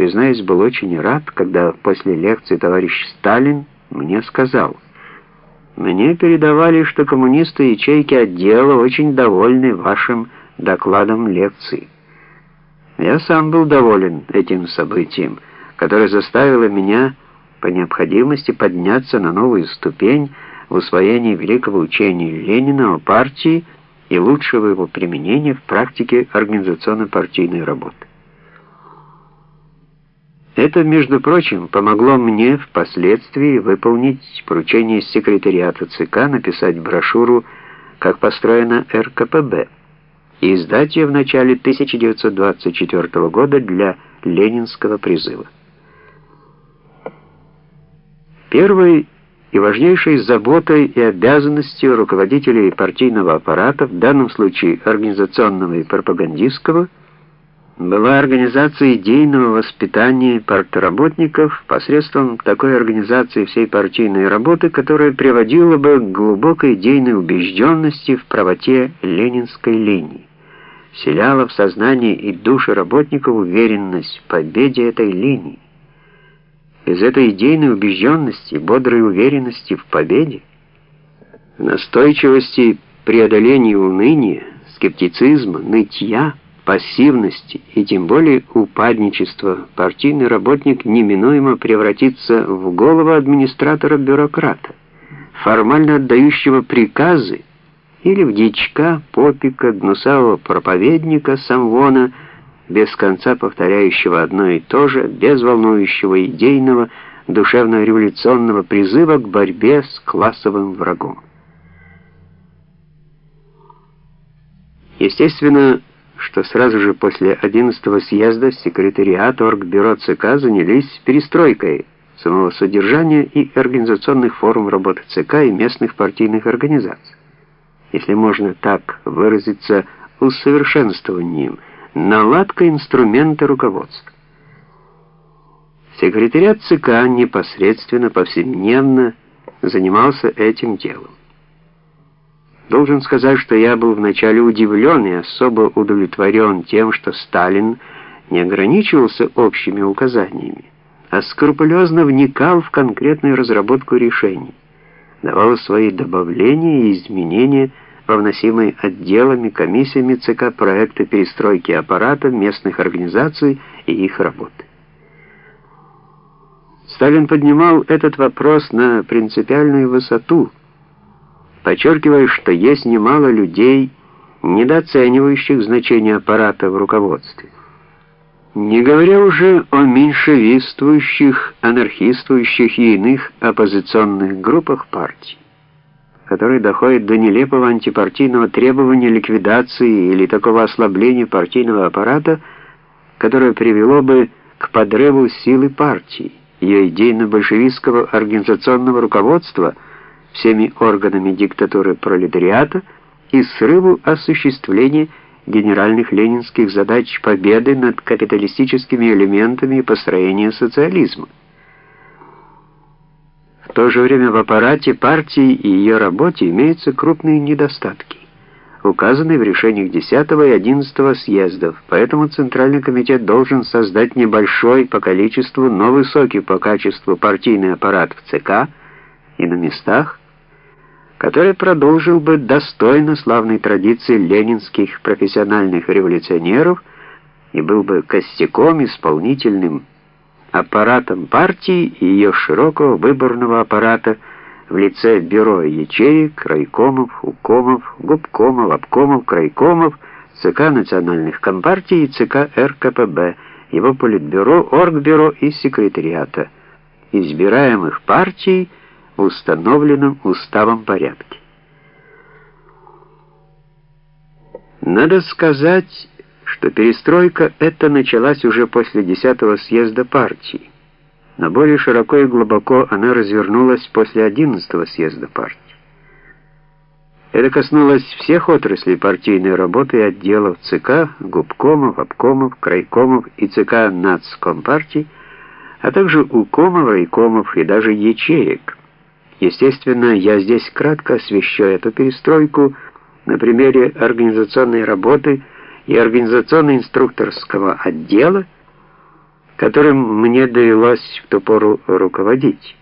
признаюсь, был очень рад, когда после лекции товарищ Сталин мне сказал, «Мне передавали, что коммунисты ячейки отдела очень довольны вашим докладом лекции». Я сам был доволен этим событием, которое заставило меня по необходимости подняться на новую ступень в усвоении великого учения Ленина о партии и лучшего его применения в практике организационно-партийной работы. Это, между прочим, помогло мне впоследствии выполнить поручение секретариата ЦК написать брошюру «Как построена РКПБ» и издать ее в начале 1924 года для ленинского призыва. Первой и важнейшей заботой и обязанностью руководителей партийного аппарата, в данном случае организационного и пропагандистского, была организация идейного воспитания партработников посредством такой организации всей партийной работы, которая приводила бы к глубокой идейной убежденности в правоте ленинской линии, вселяла в сознание и души работников уверенность в победе этой линии. Из этой идейной убежденности, бодрой уверенности в победе, настойчивости преодоления уныния, скептицизма, нытья, пассивности и тем более упадничества партийный работник неминуемо превратится в голову администратора-бюрократа, формально отдающего приказы, или в дичка, попика, гнусавого проповедника, самвона, без конца повторяющего одно и то же, без волнующего идейного, душевно-революционного призыва к борьбе с классовым врагом. Естественно, что сразу же после 11-го съезда секретариат Оргбюро ЦК занялись перестройкой самого содержания и организационных форм работы ЦК и местных партийных организаций. Если можно так выразиться, усовершенствованием, наладкой инструмента руководства. Секретариат ЦК непосредственно, повседневно занимался этим делом. Должен сказать, что я был вначале удивлен и особо удовлетворен тем, что Сталин не ограничивался общими указаниями, а скрупулезно вникал в конкретную разработку решений, давал свои добавления и изменения во вносимые отделами, комиссиями ЦК проекты перестройки аппарата, местных организаций и их работы. Сталин поднимал этот вопрос на принципиальную высоту – подчеркивая, что есть немало людей, недооценивающих значение аппарата в руководстве. Не говоря уже о меньшевистующих, анархистующих и иных оппозиционных группах партий, которые доходят до нелепого антипартийного требования ликвидации или такого ослабления партийного аппарата, которое привело бы к подрыву силы партии, ее идейно-большевистского организационного руководства – всеми органами диктатуры пролетариата и срыву осуществления генеральных ленинских задач победы над капиталистическими элементами построения социализма. В то же время в аппарате партии и ее работе имеются крупные недостатки, указанные в решениях 10 и 11 съездов, поэтому Центральный комитет должен создать небольшой по количеству, но высокий по качеству партийный аппарат в ЦК и на местах, который продолжил бы достойно славной традиции ленинских профессиональных революционеров и был бы костяком исполнительным аппаратом партии и ее широкого выборного аппарата в лице бюро ячеек, райкомов, укомов, губкомов, обкомов, крайкомов, ЦК национальных компартий и ЦК РКПБ, его политбюро, оргбюро и секретариата, избираемых партий в установленном уставом порядке. Надо сказать, что перестройка эта началась уже после 10-го съезда партии, но более широко и глубоко она развернулась после 11-го съезда партии. Это коснулось всех отраслей партийной работы и отделов ЦК, губкомов, обкомов, крайкомов и ЦК нацкомпартий, а также укомов, райкомов и даже ячеек – Естественно, я здесь кратко освещу эту перестройку на примере организационной работы и организационно-инструкторского отдела, которым мне довелось в ту пору руководить.